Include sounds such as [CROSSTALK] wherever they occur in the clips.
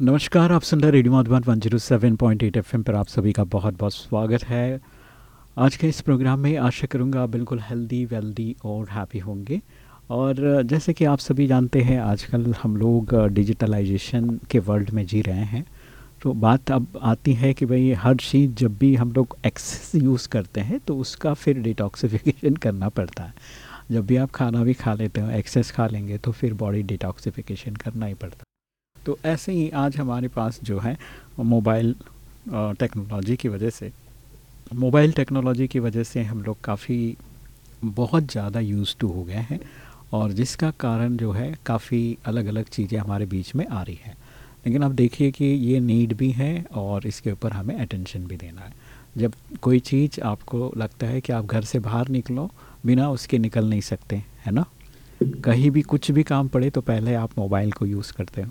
नमस्कार, आप सुन रहे radio Madhuban one zero seven point eight F पर आप सभी का बहुत बहुत स्वागत है। आज के इस प्रोग्राम में आशा करूँगा बिल्कुल हेल्दी वेल्दी और हैप्पी होंगे। और जैसे कि आप सभी जानते हैं, आजकल हम लोग डिजिटलाइजेशन के वर्ल्ड में जी रहे हैं। तो बात अब आती है कि भाई हर चीज़ जब भी हम लोग एक्सेस यूज़ करते हैं तो उसका फिर डिटॉक्सिफिकेशन [LAUGHS] करना पड़ता है। जब भी आप खाना भी खा लेते हो एक्सेस खा लेंगे तो फिर बॉडी डिटॉक्सिफिकेशन करना ही पड़ता तो ऐसे ही आज हमारे पास जो है, मोबाइल टेक्नोलॉजी की वजह से, मोबाइल टेक्नोलॉजी की वजह से हम लोग काफ़ी, बहुत ज़्यादा यूज़ टू हो गए हैं और जिसका कारण जो है काफ़ी अलग अलग चीज़ें हमारे बीच में आ रही हैं। लेकिन आप देखिए कि ये नीड भी है और इसके ऊपर हमें अटेंशन भी देना है। जब कोई चीज़ आपको लगता है कि आप घर से बाहर निकलो, बिना उसके निकल नहीं सकते, है ना? कहीं भी कुछ भी काम पड़े तो पहले आप मोबाइल को यूज़ करते हो।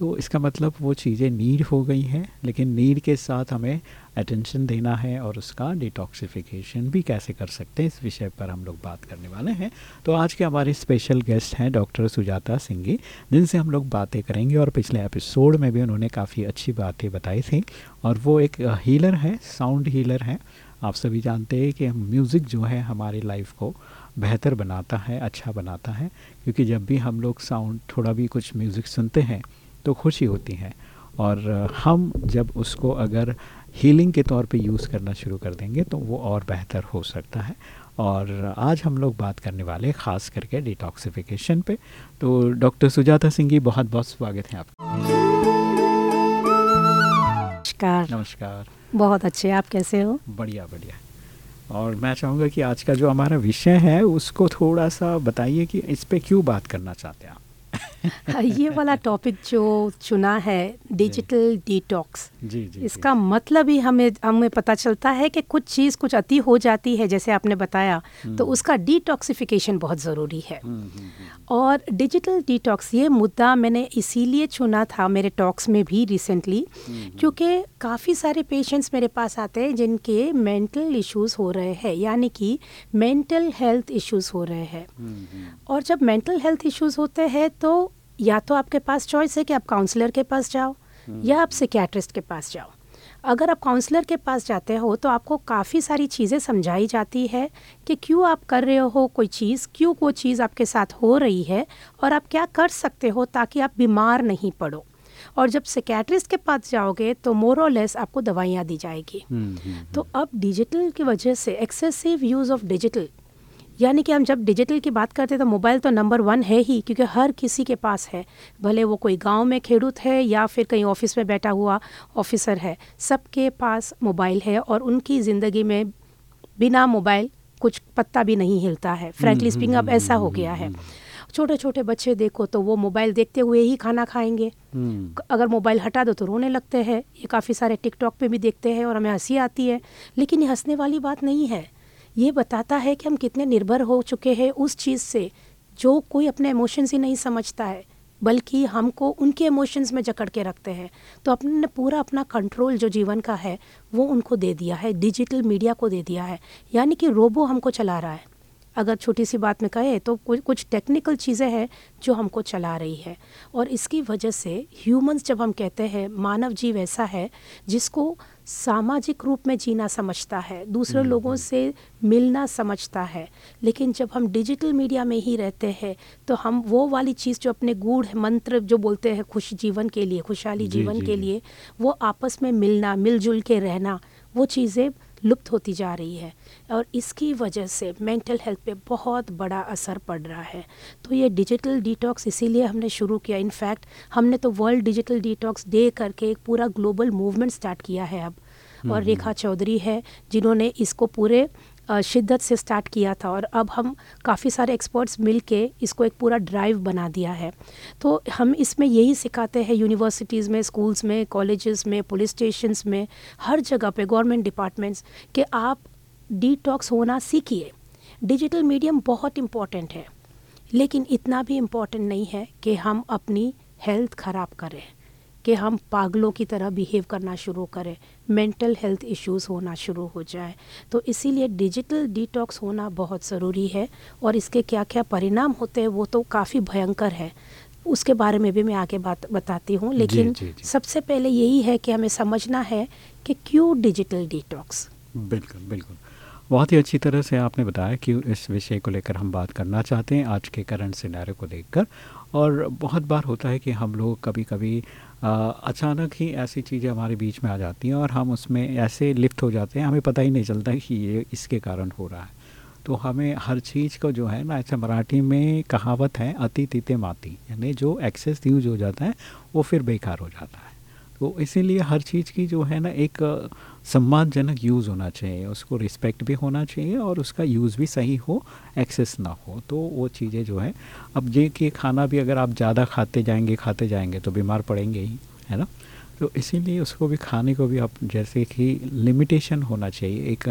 तो इसका मतलब वो चीज़ें नीड हो गई हैं, लेकिन नीड के साथ हमें अटेंशन देना है और उसका डिटॉक्सिफिकेशन भी कैसे कर सकते हैं, इस विषय पर हम लोग बात करने वाले हैं। तो आज के हमारे स्पेशल गेस्ट हैं डॉक्टर सुजाता सिंगी जिनसे हम लोग बातें करेंगे और पिछले एपिसोड में भी उन्होंने काफ़ी अच्छी बातें बताई थी। और वो एक हीलर है साउंड हीलर हैं। आप सभी जानते हैं कि म्यूज़िक जो है हमारी लाइफ को बेहतर बनाता है अच्छा बनाता है, क्योंकि जब भी हम लोग साउंड थोड़ा भी कुछ म्यूज़िक सुनते हैं तो खुशी होती है। और हम जब उसको अगर हीलिंग के तौर पे यूज़ करना शुरू कर देंगे तो वो और बेहतर हो सकता है। और आज हम लोग बात करने वाले ख़ास करके डिटॉक्सिफिकेशन पे। तो डॉक्टर सुजाता सिंह जी बहुत बहुत स्वागत है आपका। नमस्कार। नमस्कार। बहुत अच्छे आप कैसे हो? बढ़िया बढ़िया। और मैं चाहूँगा कि आज का जो हमारा विषय है उसको थोड़ा सा बताइए कि इस पर क्यों बात करना चाहते हैं आप? [LAUGHS] ये वाला टॉपिक जो चुना है डिजिटल डिटॉक्स जी जी इसका जी. मतलब ही हमें हमें पता चलता है कि कुछ चीज़ कुछ अति हो जाती है जैसे आपने बताया तो हम्म। उसका डिटॉक्सिफिकेशन बहुत ज़रूरी है। हम्म, हम्म, और डिजिटल डिटॉक्स ये मुद्दा मैंने इसीलिए चुना था मेरे टॉक्स में भी रिसेंटली क्योंकि काफ़ी सारे पेशेंट्स मेरे पास आते हैं जिनके मेंटल इश्यूज़ हो रहे हैं यानी कि मेंटल हेल्थ इश्यूज़ हो रहे हैं। और जब मेंटल हेल्थ इश्यूज़ होते हैं तो या तो आपके पास चॉइस है कि आप काउंसलर के पास जाओ हम्म। या आप सिकेट्रिस्ट के पास जाओ। अगर आप काउंसलर के पास जाते हो तो आपको काफ़ी सारी चीज़ें समझाई जाती है कि क्यों आप कर रहे हो कोई चीज़ क्यों वो चीज़ आपके साथ हो रही है और आप क्या कर सकते हो ताकि आप बीमार नहीं पड़ो। और जब सिकेट्रिस्ट के पास जाओगे तो मोर और लेस आपको दवाइयाँ दी जाएगी। हम्म, हम्म, तो अब डिजिटल की वजह से एक्सेसिव यूज़ ऑफ़ डिजिटल यानी कि हम जब डिजिटल की बात करते हैं तो मोबाइल तो नंबर वन है ही क्योंकि हर किसी के पास है। भले वो कोई गाँव में खेडूत है या फिर कहीं ऑफ़िस में बैठा हुआ ऑफिसर है सबके पास मोबाइल है और उनकी ज़िंदगी में बिना मोबाइल कुछ पत्ता भी नहीं हिलता है। फ्रैंकली स्पीकिंग अब ऐसा हो गया है। छोटे छोटे बच्चे देखो तो वो मोबाइल देखते हुए ही खाना खाएँगे। हम्म। अगर मोबाइल हटा दो तो रोने लगते हैं। ये काफ़ी सारे टिकटॉक पे भी देखते हैं और हमें हँसी आती है। लेकिन ये हंसने वाली बात नहीं है। ये बताता है कि हम कितने निर्भर हो चुके हैं उस चीज़ से, जो कोई अपने इमोशंस ही नहीं समझता है, बल्कि हमको उनके इमोशंस में जकड़ के रखते हैं। तो अपने पूरा अपना कंट्रोल जो जीवन का है, वो उनको दे दिया है डिजिटल मीडिया को दे दिया है। यानी कि रोबो हमको चला रहा है। अगर छोटी सी बात में कहे तो कुछ कुछ टेक्निकल चीज़ें हैं जो हमको चला रही है और इसकी वजह से ह्यूमंस जब हम कहते हैं मानव जीव ऐसा है जिसको सामाजिक रूप में जीना समझता है दूसरे हम्म, लोगों हम्म। से मिलना समझता है लेकिन जब हम डिजिटल मीडिया में ही रहते हैं तो हम वो वाली चीज़ जो अपने गूढ़ मंत्र जो बोलते हैं खुश जीवन के लिए खुशहाली जीवन जी, के. लिए वो आपस में मिलना मिलजुल के रहना वो चीज़ें लुप्त होती जा रही है और इसकी वजह से मेंटल हेल्थ पे बहुत बड़ा असर पड़ रहा है। तो ये डिजिटल डिटॉक्स इसीलिए हमने शुरू किया। इनफैक्ट हमने तो वर्ल्ड डिजिटल डिटॉक्स डे करके एक पूरा ग्लोबल मूवमेंट स्टार्ट किया है अब। और हम्म, रेखा। चौधरी है जिन्होंने इसको पूरे शिद्दत से स्टार्ट किया था और अब हम काफ़ी सारे एक्सपर्ट्स मिल के इसको एक पूरा ड्राइव बना दिया है। तो हम इसमें यही सिखाते हैं यूनिवर्सिटीज़ में स्कूल्स में कॉलेजेस में पुलिस स्टेशंस में, हर जगह पे गवर्नमेंट डिपार्टमेंट्स कि आप डिटॉक्स होना सीखिए। डिजिटल मीडियम बहुत इंपॉर्टेंट है, लेकिन इतना भी इंपॉर्टेंट नहीं है कि हम अपनी हेल्थ ख़राब करें। कि हम पागलों की तरह बिहेव करना शुरू करें मेंटल हेल्थ इश्यूज़ होना शुरू हो जाए। तो इसीलिए डिजिटल डिटॉक्स होना बहुत ज़रूरी है और इसके क्या क्या परिणाम होते हैं वो तो काफ़ी भयंकर है। उसके बारे में भी मैं आगे बात बताती हूँ लेकिन जी, जी, जी. सबसे पहले यही है कि हमें समझना है कि क्यों डिजिटल डिटॉक्स बिल्कुल बिल्कुल। बहुत ही अच्छी तरह से आपने बताया कि इस विषय को लेकर हम बात करना चाहते हैं आज के करंट सिनारे को देखकर और बहुत बार होता है कि हम लोग कभी कभी अचानक ही ऐसी चीज़ें हमारे बीच में आ जाती हैं और हम उसमें ऐसे लिफ्ट हो जाते हैं, हमें पता ही नहीं चलता कि ये इसके कारण हो रहा है। तो हमें हर चीज़ को जो है ना, ऐसा मराठी में कहावत है अति तीते माती यानी जो एक्सेस यूज़ हो जाता है, वो फिर बेकार हो जाता है। तो इसीलिए हर चीज़ की जो है ना एक सम्मानजनक यूज़ होना चाहिए, उसको रिस्पेक्ट भी होना चाहिए और उसका यूज़ भी सही हो, एक्सेस ना हो। तो वो चीज़ें जो है, अब ये कि खाना भी अगर आप ज़्यादा खाते जाएँगे खाते जाएँगे तो बीमार पड़ेंगे ही, है ना? तो इसीलिए उसको भी खाने को भी आप जैसे कि लिमिटेशन होना चाहिए। एक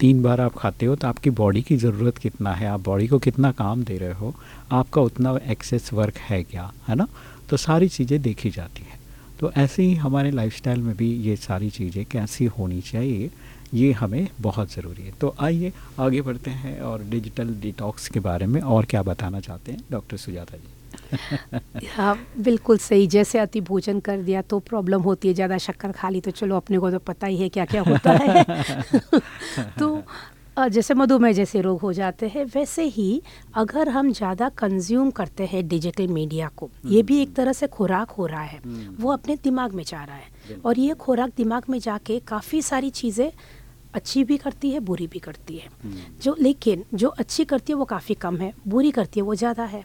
तीन बार आप खाते हो तो आपकी बॉडी की ज़रूरत कितना है? आप बॉडी को कितना काम दे रहे हो? आपका उतना एक्सेस वर्क है क्या? है ना? तो सारी चीज़ें देखी जाती हैं। तो ऐसे ही हमारे लाइफस्टाइल में भी ये सारी चीज़ें कैसी होनी चाहिए ये हमें बहुत ज़रूरी है। तो आइए आगे बढ़ते हैं और डिजिटल डिटॉक्स के बारे में और क्या बताना चाहते हैं डॉक्टर सुजाता जी? [LAUGHS] हाँ बिल्कुल सही। जैसे अति भोजन कर दिया तो प्रॉब्लम होती है ज़्यादा शक्कर खा ली तो चलो अपने को तो पता ही है क्या क्या होता है। [LAUGHS] [LAUGHS] तो जैसे मधुमेह जैसे रोग हो जाते हैं वैसे ही अगर हम ज़्यादा कंज्यूम करते हैं डिजिटल मीडिया को ये हम्म, भी एक हम्म। तरह से खुराक हो रहा है। हम्म। वो अपने दिमाग में जा रहा है। और ये खुराक दिमाग में जाके काफ़ी सारी चीज़ें अच्छी भी करती है बुरी भी करती है। जो लेकिन जो अच्छी करती है वो काफ़ी कम है बुरी करती है वो ज़्यादा है।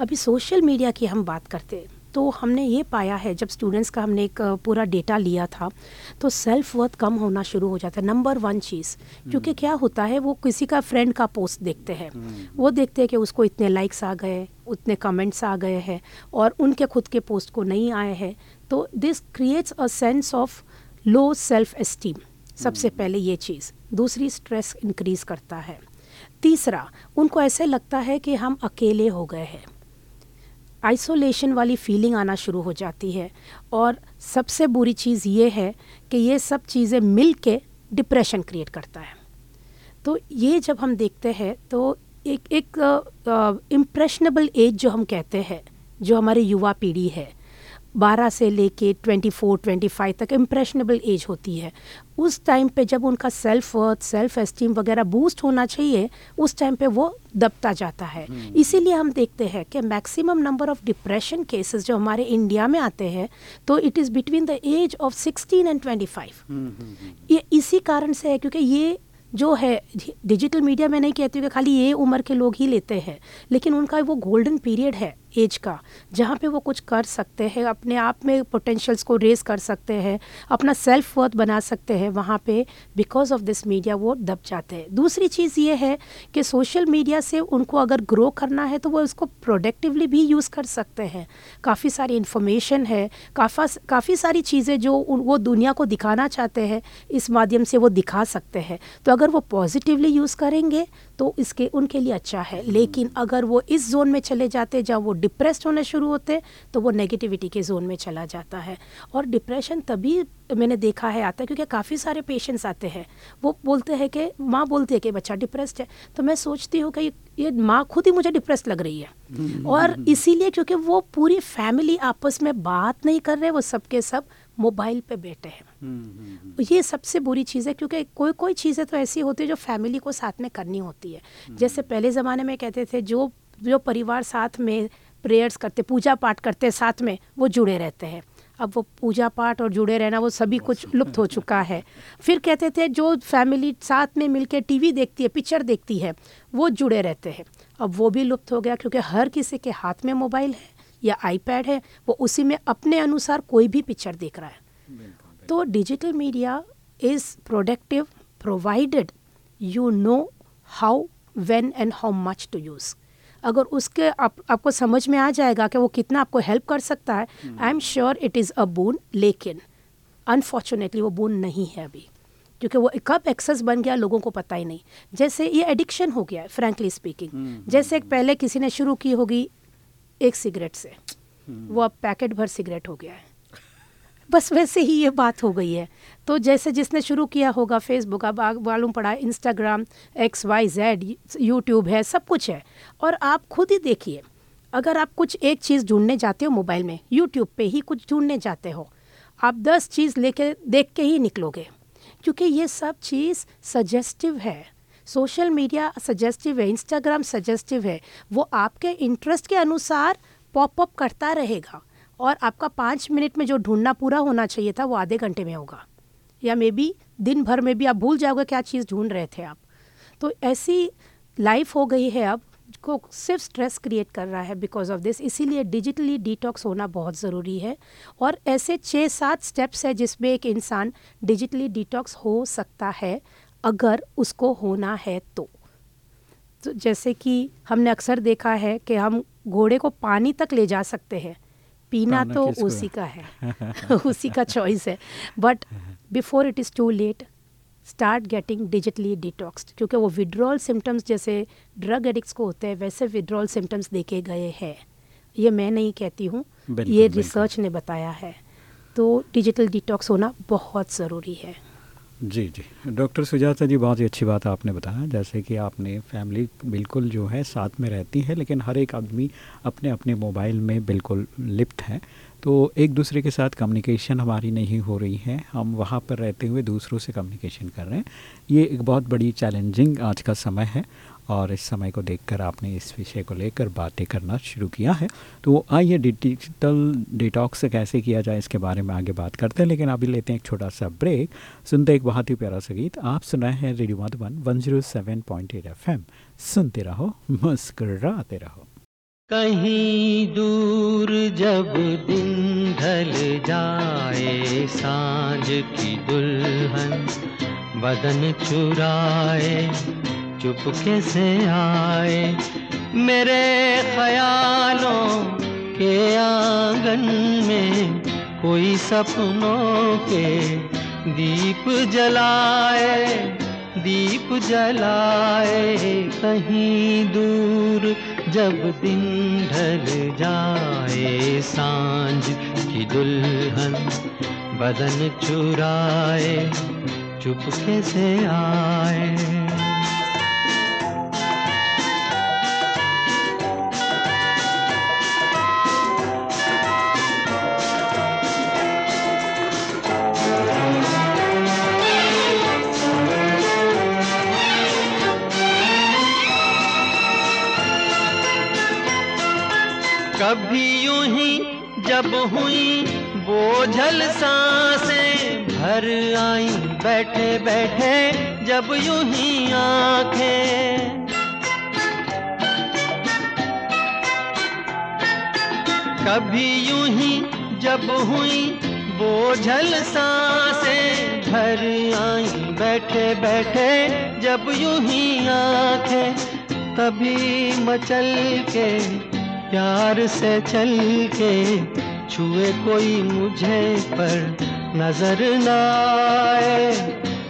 अभी सोशल मीडिया की हम बात करते हैं। तो हमने ये पाया है जब स्टूडेंट्स का हमने एक पूरा डेटा लिया था तो सेल्फ वर्थ कम होना शुरू हो जाता है। नंबर वन चीज़ क्योंकि क्या होता है वो किसी का फ्रेंड का पोस्ट देखते हैं। हम्म। वो देखते हैं कि उसको इतने लाइक्स आ गए उतने कमेंट्स आ गए हैं और उनके खुद के पोस्ट को नहीं आए हैं। तो this creates a sense of low self esteem सबसे हम्म। पहले ये चीज़। दूसरी स्ट्रेस इंक्रीज करता है। तीसरा उनको ऐसे लगता है कि हम अकेले हो गए हैं। आइसोलेशन वाली फीलिंग आना शुरू हो जाती है। और सबसे बुरी चीज़ ये है कि ये सब चीज़ें मिल के डिप्रेशन क्रिएट करता है। तो ये जब हम देखते हैं तो एक एक इम्प्रेशनेबल एज जो हम कहते हैं, जो हमारी युवा पीढ़ी है बारह से लेके ट्वेंटी फोर ट्वेंटी फाइव तक इम्प्रेशनेबल एज होती है। उस टाइम पे जब उनका सेल्फ वर्थ सेल्फ एस्टीम वगैरह बूस्ट होना चाहिए उस टाइम पे वो दबता जाता है। हम्म। इसीलिए हम देखते हैं कि maximum number of depression cases जो हमारे इंडिया में आते हैं तो it is between the age of sixteen and twenty five ये इसी कारण से है क्योंकि ये जो है डिजिटल मीडिया में नहीं कहती हूँ कि खाली ये उम्र के लोग ही लेते हैं लेकिन उनका वो गोल्डन पीरियड है। एज का, जहाँ पे वो कुछ कर सकते हैं, अपने आप में पोटेंशियल्स को रेज कर सकते हैं, अपना सेल्फ वर्थ बना सकते हैं, वहाँ पे बिकॉज़ ऑफ़ दिस मीडिया वो दब जाते हैं। दूसरी चीज़ ये है कि सोशल मीडिया से उनको अगर ग्रो करना है तो वो उसको प्रोडक्टिवली भी यूज़ कर सकते हैं। काफ़ी सारी इन्फॉर्मेशन है, काफ़ा, काफ़ी सारी चीज़ें जो वो दुनिया को दिखाना चाहते हैं, इस माध्यम से वो दिखा सकते हैं। तो अगर वो पॉजिटिवली यूज़ करेंगे तो इसके उनके लिए अच्छा है। लेकिन अगर वो इस जोन में चले जाते जहाँ वो डिप्रेस्ड होने शुरू होते तो वो नेगेटिविटी के जोन में चला जाता है। और डिप्रेशन तभी मैंने देखा है आता है क्योंकि काफ़ी सारे पेशेंट्स आते हैं। वो बोलते हैं कि माँ बोलती है कि बच्चा डिप्रेस्ड है। तो मैं सोचती हूँ कि ये माँ खुद ही मुझे डिप्रेस लग रही है। और इसीलिए क्योंकि वो पूरी फैमिली आपस में बात नहीं कर रहे वो सबके सब मोबाइल पे बैठे हैं। हम्म, हम्म, हम्म। ये सबसे बुरी चीज़ है क्योंकि कोई कोई चीज़ें तो ऐसी होती है जो फैमिली को साथ में करनी होती है। जैसे पहले ज़माने में कहते थे जो जो परिवार साथ में प्रेयर्स करते पूजा पाठ करते साथ में वो जुड़े रहते हैं। अब वो पूजा पाठ और जुड़े रहना वो सभी कुछ लुप्त हो चुका है। फिर कहते थे जो फैमिली साथ में मिलकर टीवी देखती है पिक्चर देखती है वो जुड़े रहते हैं। अब वो भी लुप्त हो गया क्योंकि हर किसी के हाथ में मोबाइल है। या आईपैड है वो उसी में अपने अनुसार कोई भी पिक्चर देख रहा है। तो digital media is productive provided you know how when and how much to use अगर उसके आप, आपको समझ में आ जाएगा कि वो कितना आपको हेल्प कर सकता है I am sure it is a boon लेकिन अनफॉर्चुनेटली वो बून नहीं है अभी। क्योंकि वो कब एक्सेस बन गया लोगों को पता ही नहीं। जैसे ये एडिक्शन हो गया है फ्रेंकली स्पीकिंग जैसे एक पहले किसी ने शुरू की होगी एक सिगरेट से। वो अब पैकेट भर सिगरेट हो गया है। बस वैसे ही ये बात हो गई है। तो जैसे जिसने शुरू किया होगा फेसबुक अब मालूम पड़ा Instagram X Y Z YouTube है, सब कुछ है। और आप खुद ही देखिए, अगर आप कुछ एक चीज़ ढूँढने जाते हो मोबाइल में यूट्यूब पे ही कुछ ढूँढने जाते हो, आप दस चीज़ लेके, देख के ही निकलोगे। क्योंकि ये सब चीज़ सजेस्टिव है। सोशल मीडिया सजेस्टिव है इंस्टाग्राम सजेस्टिव है, वो आपके इंटरेस्ट के अनुसार पॉपअप करता रहेगा और आपका पाँच मिनट में जो ढूंढना पूरा होना चाहिए था, वो आधे घंटे में होगा। या मे बी दिन भर में भी आप भूल जाओगे क्या चीज़ ढूंढ रहे थे आप। तो ऐसी लाइफ हो गई है अब, को सिर्फ़ स्ट्रेस क्रिएट कर रहा है बिकॉज़ ऑफ़ दिस इसीलिए डिजिटली डिटॉक्स होना बहुत ज़रूरी है और ऐसे छः सात स्टेप्स है जिसमें एक इंसान डिजिटली डिटॉक्स हो सकता है। अगर उसको होना है तो। तो जैसे कि हमने अक्सर देखा है कि हम घोड़े को पानी तक ले जा सकते हैं पीना तो उसी का है [LAUGHS] उसी का चॉइस है। But before it is too late start getting digitally detoxed क्योंकि वो विड्रॉल सिम्टम्स जैसे ड्रग एडिक्ट्स को होते हैं वैसे विड्रॉल सिम्टम्स देखे गए हैं। ये मैं नहीं कहती हूँ ये रिसर्च ने बताया है। तो डिजिटल डिटॉक्स होना बहुत ज़रूरी है। जी जी। डॉक्टर सुजाता जी, बहुत ही अच्छी बात आपने बताया। जैसे कि आपने फैमिली बिल्कुल जो है साथ में रहती है, लेकिन हर एक आदमी अपने अपने मोबाइल में बिल्कुल लिप्त है। तो एक दूसरे के साथ कम्युनिकेशन हमारी नहीं हो रही है। हम वहाँ पर रहते हुए दूसरों से कम्युनिकेशन कर रहे हैं। ये एक बहुत बड़ी चैलेंजिंग आज का समय है। और इस समय को देखकर आपने इस विषय को लेकर बातें करना शुरू किया है। तो आइए डिजिटल डिटॉक्स कैसे किया जाए इसके बारे में आगे बात करते हैं, लेकिन अभी लेते हैं एक छोटा सा ब्रेक। सुनते एक बहुत ही प्यारा सा गीत। आप सुनाए हैं radio Madhuban one zero seven point eight F M सुनते रहो, मुस्कराते रहो। कहीं दूर जब दिन ढल जाए, साँझ की दुल्हन बदन चुराए चुपके से आए? मेरे ख्यालों के आँगन में कोई सपनों के दीप जलाए दीप जलाए कहीं दूर जब दिन ढल जाए। साँझ की दुल्हन बदन चुराए चुपके से आए? कभी यूँ ही जब हुई बोझल साँसें भर आई बैठे बैठे जब यूँ ही आँखें। कभी यूँ ही जब हुई बोझल साँसें भर आई बैठे बैठे जब यूँ ही आँखें, तभी मचल के प्यार से चल के छुए कोई मुझे पर नज़र न आए,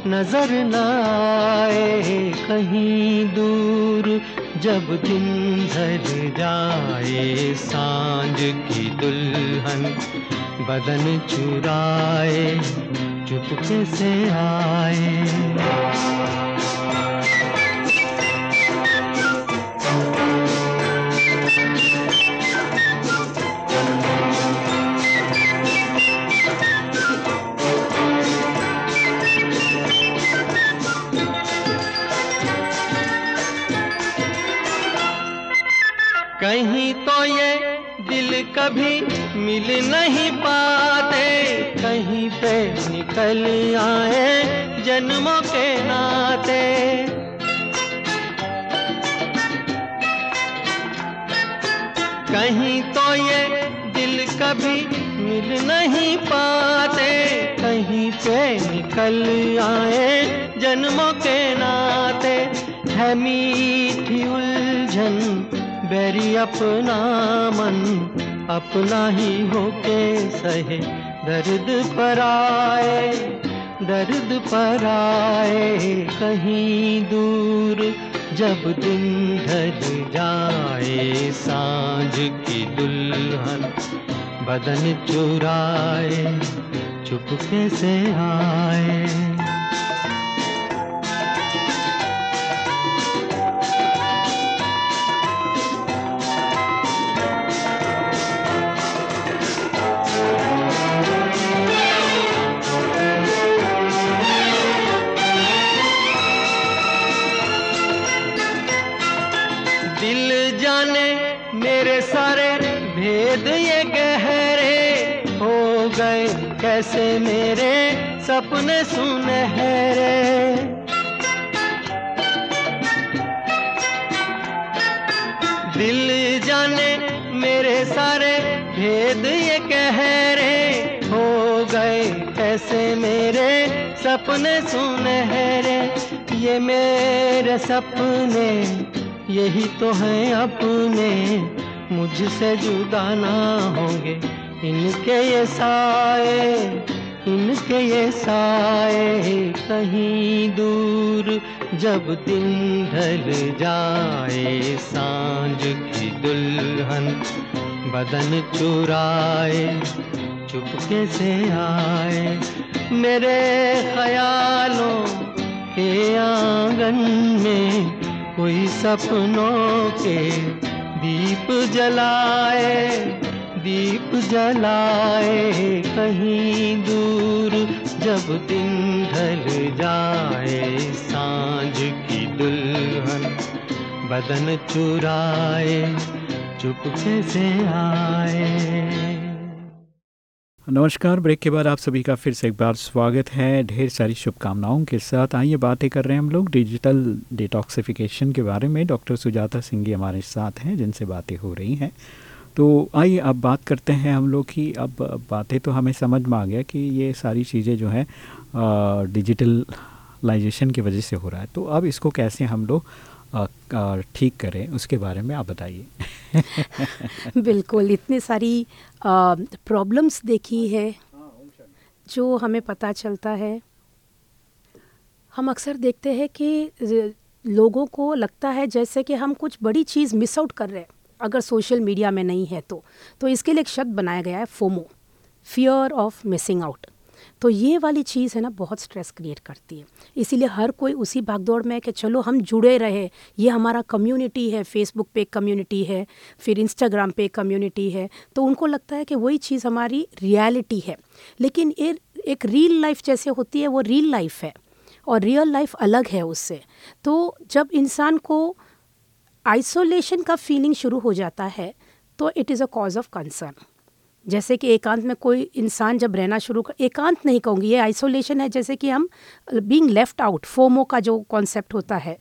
नज़र न आए। कहीं दूर जब दिन धर जाए, साँझ की दुल्हन बदन चुराए, चुपके से आए। कहीं तो ये दिल कभी मिल नहीं पाते। कहीं पे निकल आए जन्मों के नाते। कहीं तो ये दिल कभी मिल नहीं पाते। कहीं पे निकल आए जन्मों के नाते। है मीठी उलझन बैरी अपना मन अपना ही होके सहे। दर्द पर आए, दर्द पर आए, कहीं दूर जब दिन ढल जाए, साँझ की दुल्हन बदन चुराए, चुपके से आए। मेरे सपने सुनहरे दिल जाने मेरे सारे भेद ये कह रहे हो गए कैसे मेरे सपने सुनहरे ये मेरे सपने, यही तो हैं अपने। मुझसे जुदा ना होंगे इनके ये साए। इनके ये साए कहीं दूर, जब दिन ढल जाए साँझ की दुल्हन बदन चुराए, चुपके से आए। मेरे ख्यालों के आँगन में कोई सपनों के दीप जलाए। दीप जलाए कहीं दूर, जब दिन ढल जाए साँझ की दुल्हन बदन चुराए, चुपके से आए। नमस्कार, ब्रेक के बाद आप सभी का फिर से एक बार स्वागत है। ढेर सारी शुभकामनाओं के साथ आइए बातें कर रहे हैं हम लोग। डिजिटल डिटॉक्सिफिकेशन के बारे में डॉक्टर सुजाता सिंह जी हमारे साथ हैं, जिनसे बातें हो रही हैं। तो आइए अब बात करते हैं हम लोग की। अब बातें तो हमें समझ में आ गया कि ये सारी चीज़ें जो हैं डिजिटलाइजेशन की वजह से हो रहा है। तो अब इसको कैसे हम लोग ठीक करें, उसके बारे में आप बताइए। [LAUGHS] बिल्कुल, इतनी सारी प्रॉब्लम्स देखी है, जो हमें पता चलता है। हम अक्सर देखते हैं कि लोगों को लगता है जैसे कि हम कुछ बड़ी चीज़ मिस आउट कर रहे हैं। अगर सोशल मीडिया में नहीं है तो। तो इसके लिए एक शब्द बनाया गया है, FOMO fear of missing out तो ये वाली चीज़ है ना, बहुत स्ट्रेस क्रिएट करती है। इसीलिए हर कोई उसी भागदौड़ में है कि चलो हम जुड़े रहे। ये हमारा कम्युनिटी है फेसबुक पे कम्युनिटी है, फिर इंस्टाग्राम पे कम्युनिटी है। तो उनको लगता है कि वही चीज़ हमारी रियलिटी है। लेकिन ये एक रियल लाइफ जैसे होती है, वो रियल लाइफ है। और रियल लाइफ अलग है उससे। तो जब इंसान को आइसोलेशन का फीलिंग शुरू हो जाता है तो it is a cause of concern जैसे कि एकांत में कोई इंसान जब रहना शुरू कर, एकांत नहीं कहूँगी, ये आइसोलेशन है जैसे कि हम बीइंग लेफ़्ट आउट फोमो का जो कॉन्सेप्ट होता है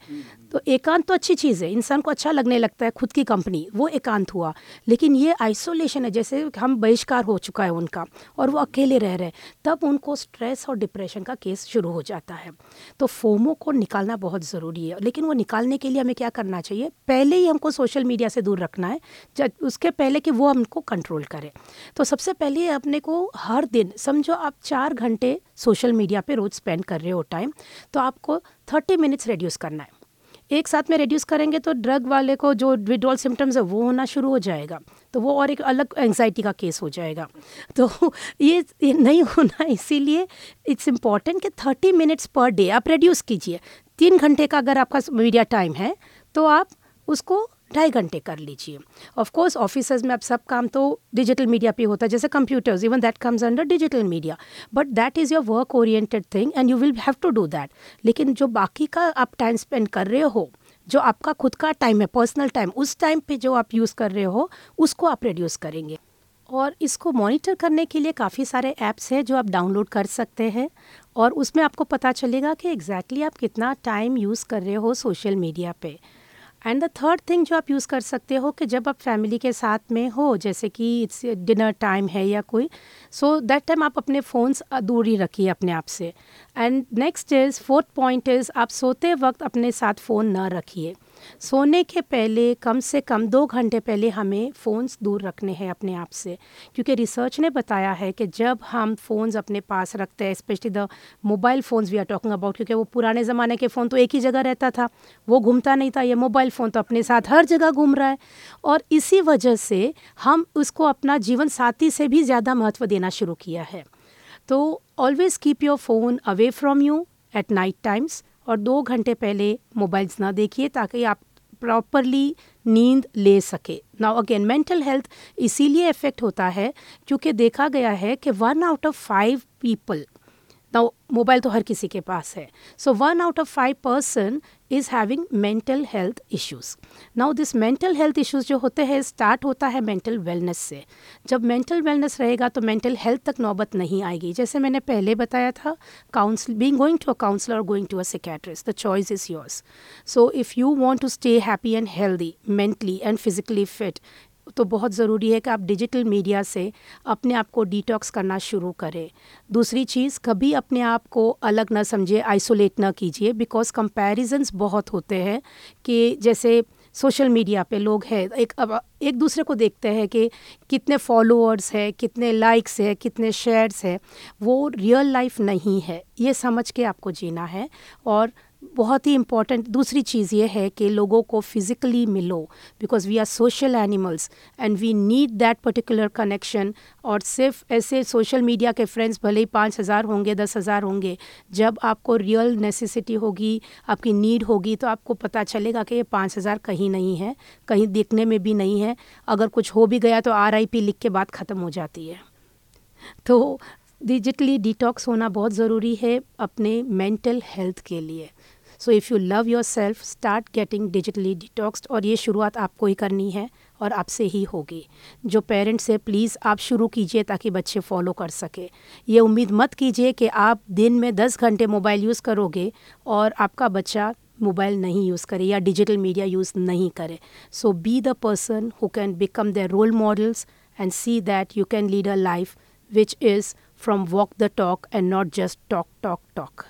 तो एकांत तो अच्छी चीज़ है, इंसान को अच्छा लगने लगता है, खुद की कंपनी, वो एकांत हुआ। लेकिन ये आइसोलेशन है, जैसे हम बहिष्कार हो चुका है उनका और वो अकेले रह रहे हैं, तब उनको स्ट्रेस और डिप्रेशन का केस शुरू हो जाता है। तो फोमो को निकालना बहुत ज़रूरी है, लेकिन वो निकालने के लिए हमें क्या करना चाहिए? पहले ही हमको सोशल मीडिया से दूर रखना है, जब उसके पहले कि वो हमको कंट्रोल करे। तो सबसे पहले अपने को हर दिन, समझो आप चार घंटे सोशल मीडिया पे रोज़ स्पेंड कर रहे हो टाइम तो आपको थर्टी मिनट्स रिड्यूस करना है। एक साथ में रिड्यूस करेंगे तो ड्रग वाले को जो विड्रॉल सिम्टम्स है वो होना शुरू हो जाएगा। तो वो और एक अलग एंगजाइटी का केस हो जाएगा। तो ये, ये नहीं होना इसीलिए इट्स इंपॉर्टेंट कि थर्टी मिनट्स पर डे आप रिड्यूस कीजिए। तीन घंटे का अगर आपका मीडिया टाइम है तो आप उसको ढाई घंटे कर लीजिए। ऑफ़ कोर्स ऑफ़िस में अब सब काम तो डिजिटल मीडिया पे होता है, जैसे computers even that comes under digital media but that is your work oriented thing and you will have to do that लेकिन जो बाकी का आप टाइम स्पेंड कर रहे हो, जो आपका खुद का टाइम है पर्सनल टाइम उस टाइम पे जो आप यूज़ कर रहे हो, उसको आप रिड्यूस करेंगे। और इसको मॉनिटर करने के लिए काफ़ी सारे ऐप्स हैं जो आप डाउनलोड कर सकते हैं और उसमें आपको पता चलेगा कि एग्जैक्टली exactly आप कितना टाइम यूज़ कर रहे हो सोशल मीडिया पे। एंड द थर्ड थिंग जो आप यूज़ कर सकते हो कि जब आप फैमिली के साथ में हो, जैसे कि इट्स डिनर टाइम है या कोई सो दैट टाइम आप अपने फ़ोन्स दूरी रखिए अपने आप से। And next is fourth point is आप सोते वक्त अपने साथ फ़ोन ना रखिए। सोने के पहले, कम से कम दो घंटे पहले हमें फ़ोन्स दूर रखने हैं अपने आप से। क्योंकि रिसर्च ने बताया है कि जब हम फ़ोन्स अपने पास रखते हैं specially the mobile phones we are talking about क्योंकि वो पुराने ज़माने के फ़ोन तो एक ही जगह रहता था, वो घूमता नहीं था, ये मोबाइल फ़ोन तो अपने साथ हर जगह घूम रहा है। और इसी वजह से हम उसको अपना जीवन साथी से भी ज़्यादा महत्व देना शुरू किया है। तो always keep your phone away from you at night times और दो घंटे पहले मोबाइल्स ना देखिए ताकि आप प्रॉपरली नींद ले सके। नाउ अगेन मेंटल हेल्थ इसीलिए इफ़ेक्ट होता है क्योंकि देखा गया है कि one out of five people now mobile तो हर किसी के पास है so one out of five person is having mental health issues now this mental health issues जो होते हैं स्टार्ट होता है मेंटल वेलनेस से। जब मेंटल वेलनेस रहेगा तो मेंटल हेल्थ तक नौबत नहीं आएगी। जैसे मैंने पहले बताया था council being going to a counsellor going to a psychiatrist the choice is yours so if you want to stay happy and healthy mentally and physically fit तो बहुत ज़रूरी है कि आप डिजिटल मीडिया से अपने आप को डिटॉक्स करना शुरू करें। दूसरी चीज़, कभी अपने आप को अलग ना समझे आइसोलेट ना कीजिए बिकॉज़ कंपैरिजंस बहुत होते हैं कि जैसे सोशल मीडिया पे लोग हैं, एक अब एक दूसरे को देखते हैं कि कितने फॉलोअर्स है, कितने लाइक्स है, कितने शेयर्स है, वो रियल लाइफ नहीं है। ये समझ के आपको जीना है और बहुत ही इंपॉर्टेंट दूसरी चीज़ ये है कि लोगों को फिज़िकली मिलो because we are social animals and we need that particular connection और सिर्फ़ ऐसे सोशल मीडिया के फ्रेंड्स भले ही पाँच हज़ार होंगे, दस हज़ार होंगे, जब आपको रियल नेसेसिटी होगी, आपकी नीड होगी तो आपको पता चलेगा कि ये पाँच हज़ार कहीं नहीं है, कहीं देखने में भी नहीं है, अगर कुछ हो भी गया तो आर आई पी लिख के बात ख़त्म हो जाती है। तो डिजिटली डिटॉक्स होना बहुत ज़रूरी है अपने मेंटल हेल्थ के लिए। So if you love your self start getting digitally detoxed और ये शुरुआत आपको ही करनी है और आपसे ही होगी। जो पेरेंट्स है प्लीज़ आप शुरू कीजिए ताकि बच्चे फॉलो कर सके। ये उम्मीद मत कीजिए कि आप दिन में दस घंटे मोबाइल यूज़ करोगे और आपका बच्चा मोबाइल नहीं यूज़ करे या डिजिटल मीडिया यूज़ नहीं करे। So be the person who can become the role models and see that you can lead a life which is from walk the talk and not just talk talk talk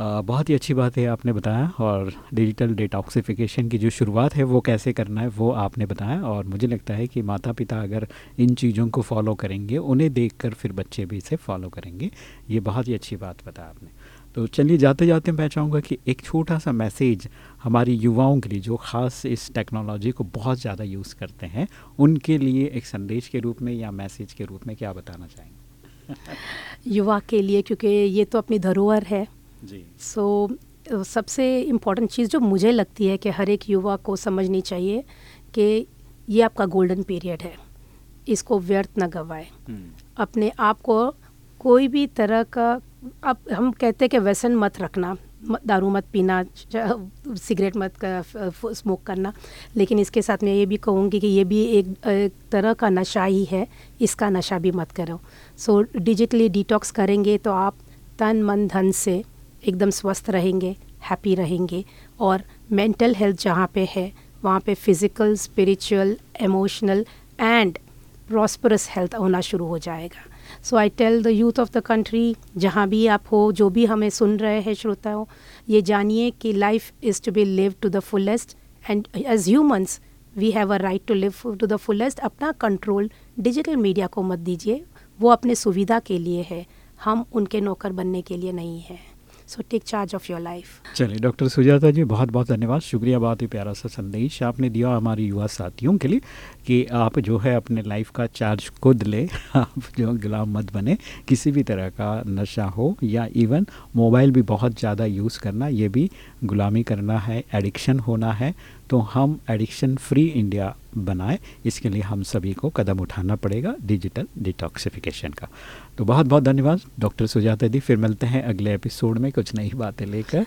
बहुत ही अच्छी बात है, आपने बताया और डिजिटल डिटॉक्सिफिकेशन की जो शुरुआत है, वो कैसे करना है, वो आपने बताया और मुझे लगता है कि माता पिता अगर इन चीज़ों को फॉलो करेंगे, उन्हें देखकर फिर बच्चे भी इसे फॉलो करेंगे। ये बहुत ही अच्छी बात बताया आपने। तो चलिए जाते जाते मैं चाहूँगा कि एक छोटा सा मैसेज हमारी युवाओं के लिए, जो ख़ास इस टेक्नोलॉजी को बहुत ज़्यादा यूज़ करते हैं, उनके लिए एक संदेश के रूप में या मैसेज के रूप में क्या बताना चाहेंगे? [LAUGHS] युवा के लिए, क्योंकि ये तो अपनी धरोहर है। जी। सो so, सबसे इंपॉर्टेंट चीज़ जो मुझे लगती है कि हर एक युवा को समझनी चाहिए कि ये आपका गोल्डन पीरियड है। इसको व्यर्थ न गवाए। अपने आप को कोई भी तरह का अब हम कहते हैं कि व्यसन मत रखना दारू मत पीना सिगरेट मत कर, स्मोक करना। लेकिन इसके साथ मैं ये भी कहूँगी कि ये भी एक, एक तरह का नशा ही है इसका नशा भी मत करो। सो डिजिटली डिटॉक्स करेंगे तो आप तन मन धन से एकदम स्वस्थ रहेंगे हैप्पी रहेंगे और मेंटल हेल्थ जहाँ पे है, वहाँ पे physical spiritual emotional and prosperous health होना शुरू हो जाएगा। So I tell the youth of the country जहाँ भी आप हो, जो भी हमें सुन रहे हैं श्रोताओं, ये जानिए कि life is to be live to the fullest and as humans we have a right to live to the fullest अपना कंट्रोल डिजिटल मीडिया को मत दीजिए, वो अपने सुविधा के लिए है। हम उनके नौकर बनने के लिए नहीं हैं। So take charge of your life चलिए, डॉक्टर सुजाता जी, बहुत बहुत धन्यवाद। शुक्रिया बहुत ही प्यारा सा संदेश। आपने दिया हमारे युवा साथियों के लिए कि आप जो है अपने लाइफ का चार्ज खुद ले। आप जो गुलाम मत बने। किसी भी तरह का नशा हो या इवन मोबाइल भी बहुत ज़्यादा यूज़ करना, ये भी गुलामी करना है एडिक्शन होना है। तो हम एडिक्शन फ्री इंडिया बनाए। इसके लिए हम सभी को कदम उठाना पड़ेगा डिजिटल डिटॉक्सिफिकेशन का। तो बहुत बहुत धन्यवाद डॉक्टर सुजाता दी। फिर मिलते हैं अगले एपिसोड में कुछ नई बातें लेकर।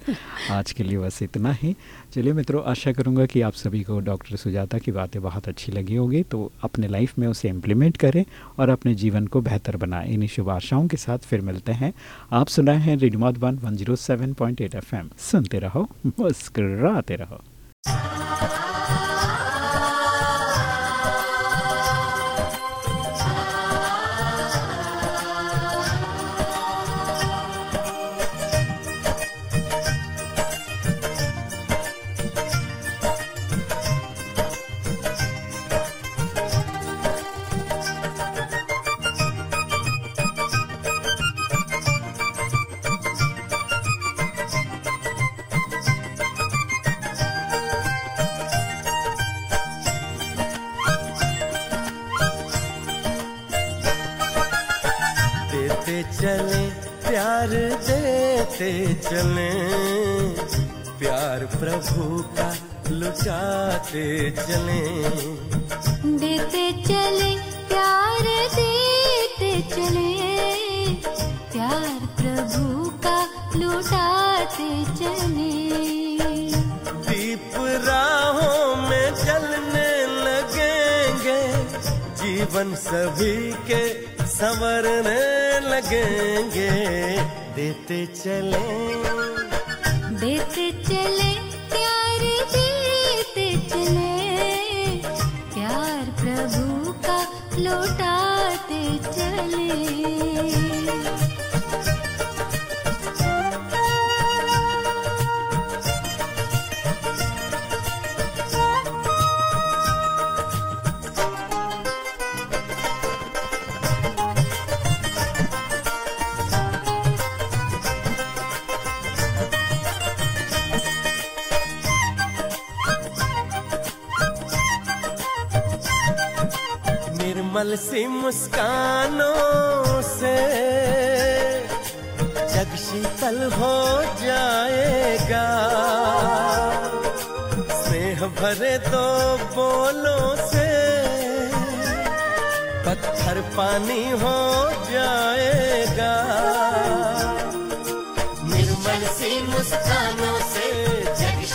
आज के लिए बस इतना ही। चलिए मित्रों, आशा करूँगा कि आप सभी को डॉक्टर सुजाता की बातें बहुत अच्छी लगी होगी। तो अपने लाइफ में उसे इम्प्लीमेंट करें और अपने जीवन को बेहतर बनाएँ। इन्हीं शुभ आशाओं के साथ फिर मिलते हैं। आप सुनाए हैं radio one one zero seven point eight F M सुनते रहो, मुस्कराते रहो। लुटाते चले। देते चले प्यार देते चले। प्यार प्रभु का लुटाते चले। दीप राहों में चलने लगेंगे जीवन सभी के संवरने लगेंगे। देते चले। देते चले चले प्यार प्रभु का लौटाते चले। निर्मल सी मुस्कानों से। जग शीतल हो जाएगा। स्नेह भरे दो बोलों से। पत्थर पानी हो जाएगा। निर्मल सी मुस्कानों से।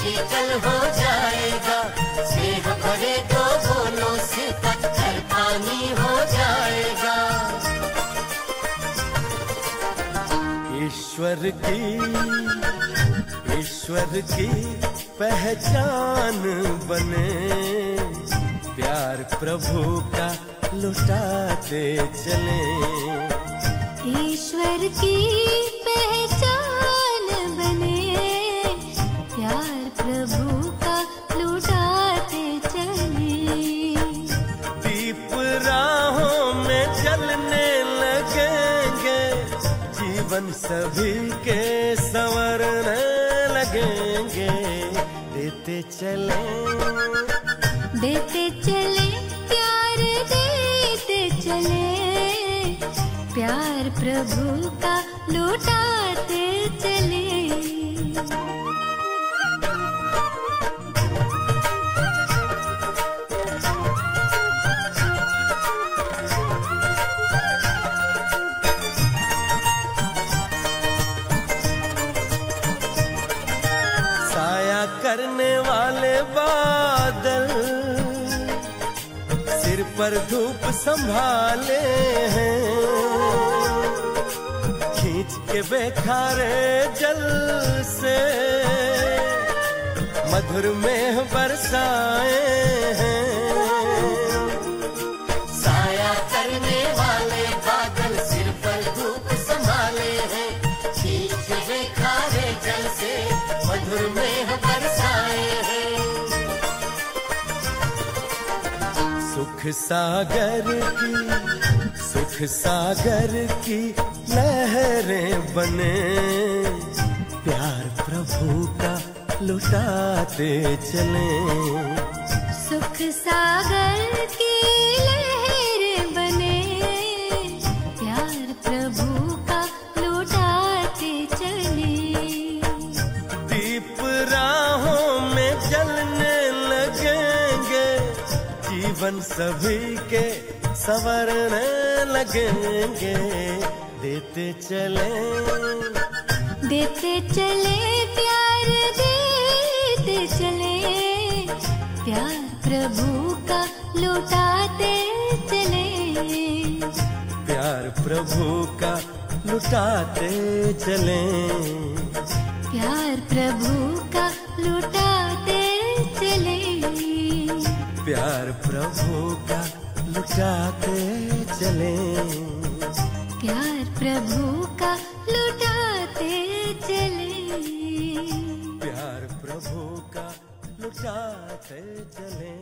हो जाएगा। स्नेह भरे दो बोलों से पत्थर पानी हो जाएगा। ईश्वर की ईश्वर की पहचान बने। प्यार प्रभु का लुटाते चले। ईश्वर की सभी के संवरने लगेंगे। देते चले। देते चले, प्यार देते चले। प्यार प्रभु का लुटाते चले। सिर पर धूप संभाले हैं। खींच के बेखारे जल से मधुर में बरसाए हैं। सागर की, सुख सागर की लहरें बने। प्यार प्रभु का लुटाते चले। सुख सागर की जीवन सभी के संवरने लगेंगे। देते चले। देते चले प्यार देते चले। प्यार प्रभु का लुटाते चले। प्यार प्रभु का लुटाते चले। प्यार प्रभु का चले प्यार प्रभु का लुटाते चले। प्यार प्रभु का लुटाते चले। प्यार प्रभु का लुटाते चले।